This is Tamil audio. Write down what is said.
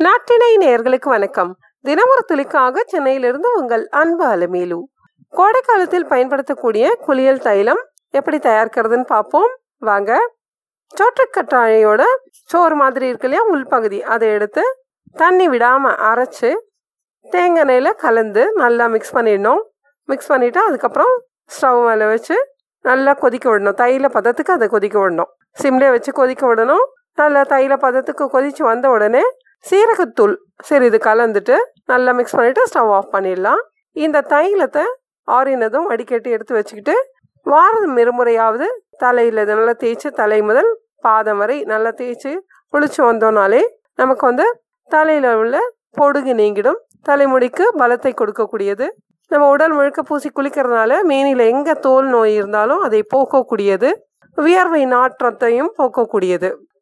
நாட்டினை நேயர்களுக்கு வணக்கம். தினமொரு துளிக்காக சென்னையிலிருந்து உங்கள் அன்பு அலமேலு. கோடை காலத்தில் பயன்படுத்தக்கூடிய குளியல் தைலம் எப்படி தயாரிக்கிறதுன்னு பார்ப்போம். வாங்க. சோற்றுக்கற்றாழையோட சோறு மாதிரி இருக்கு இல்லையா உள்பகுதி அதை எடுத்து தண்ணி விடாமல் அரைச்சி தேங்காய் எண்ணெயில் கலந்து நல்லா மிக்ஸ் பண்ணிடணும். மிக்ஸ் பண்ணிவிட்டு அதுக்கப்புறம் ஸ்டவ் மேலே வச்சு நல்லா கொதிக்க விடணும். தைல பதத்துக்கு அதை கொதிக்க விடணும். சிம்லே வச்சு கொதிக்க விடணும். நல்ல தைல பதத்துக்கு கொதித்து வந்த உடனே சீரகத்தூள் சரி இது கலந்துட்டு நல்லா மிக்ஸ் பண்ணிவிட்டு ஸ்டவ் ஆஃப் பண்ணிடலாம். இந்த தைலத்தை ஆறினதும் வடிகட்டி எடுத்து வச்சுக்கிட்டு வாரம் இருமுறையாவது தலையில் நல்லா தேய்ச்சி தலை முதல் பாதம் வரை நல்லா தேய்ச்சி குளிச்சு வந்தோம்னாலே நமக்கு வந்து தலையில் உள்ள பொடுகு நீங்கிடும். தலைமுடிக்கு பலத்தை கொடுக்கக்கூடியது. நம்ம உடல் முழுக்க பூசி குளிக்கிறதுனால மேனியில் எங்கே தோல் நோய் இருந்தாலும் அதை போக்கக்கூடியது. வியர்வை நாற்றத்தையும் போக்கக்கூடியது.